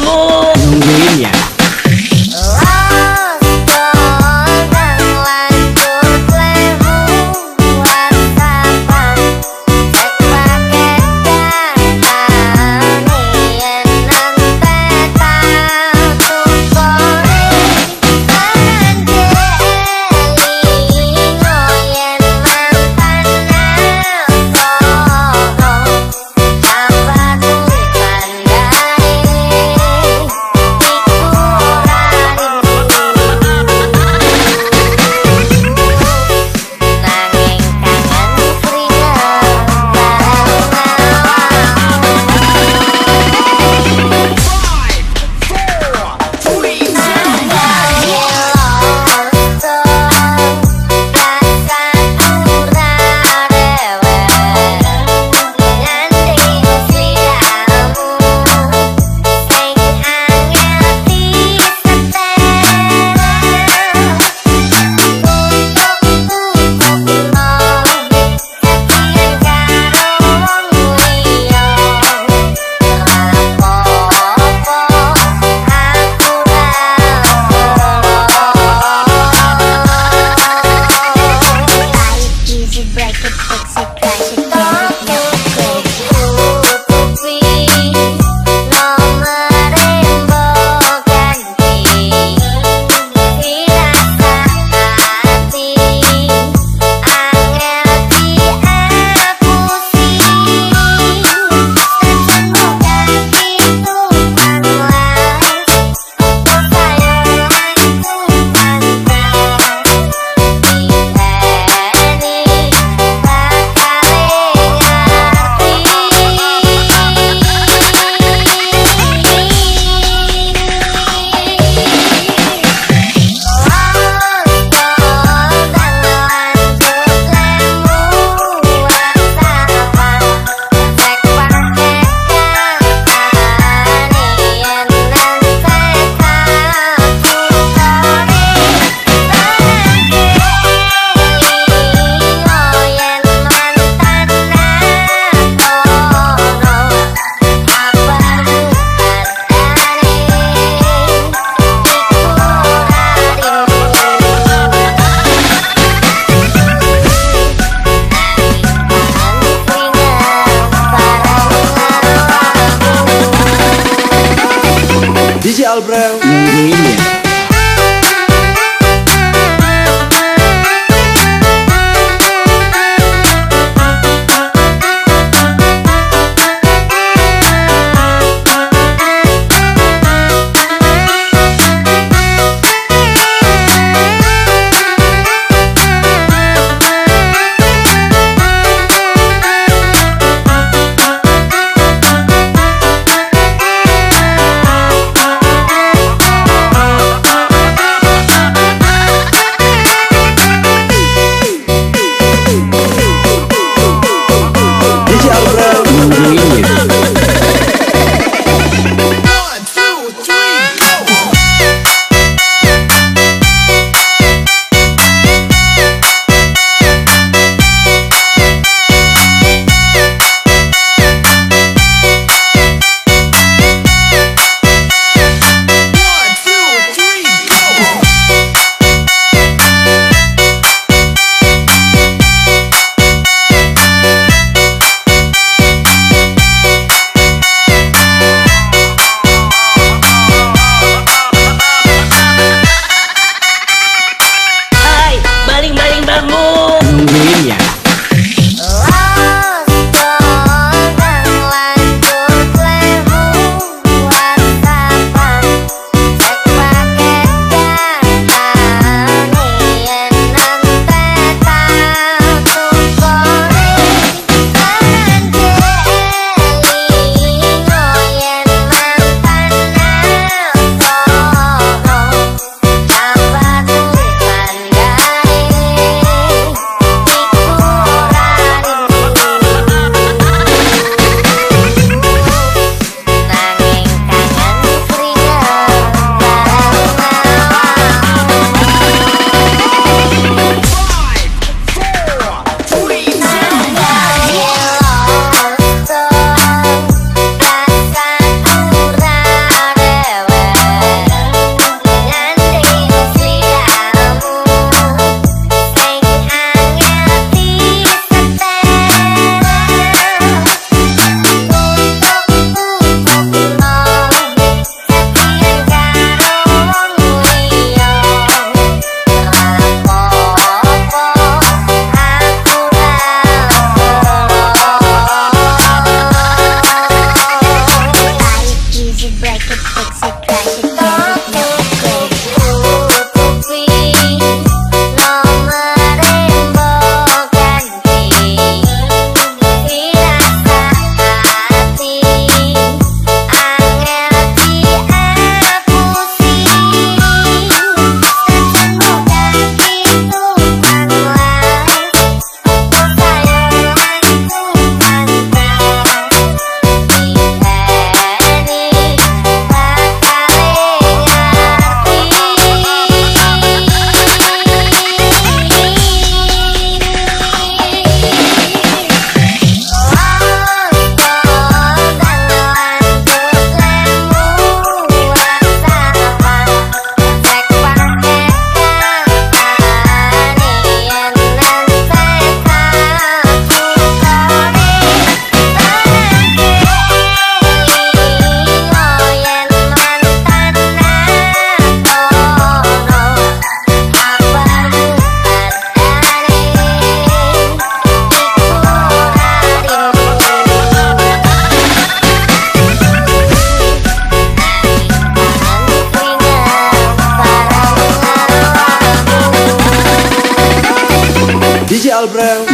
devil! Nungguin ya Albrel